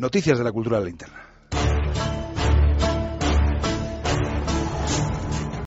Noticias de la cultura de la linterna.